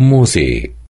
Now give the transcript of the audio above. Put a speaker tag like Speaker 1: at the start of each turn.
Speaker 1: Musi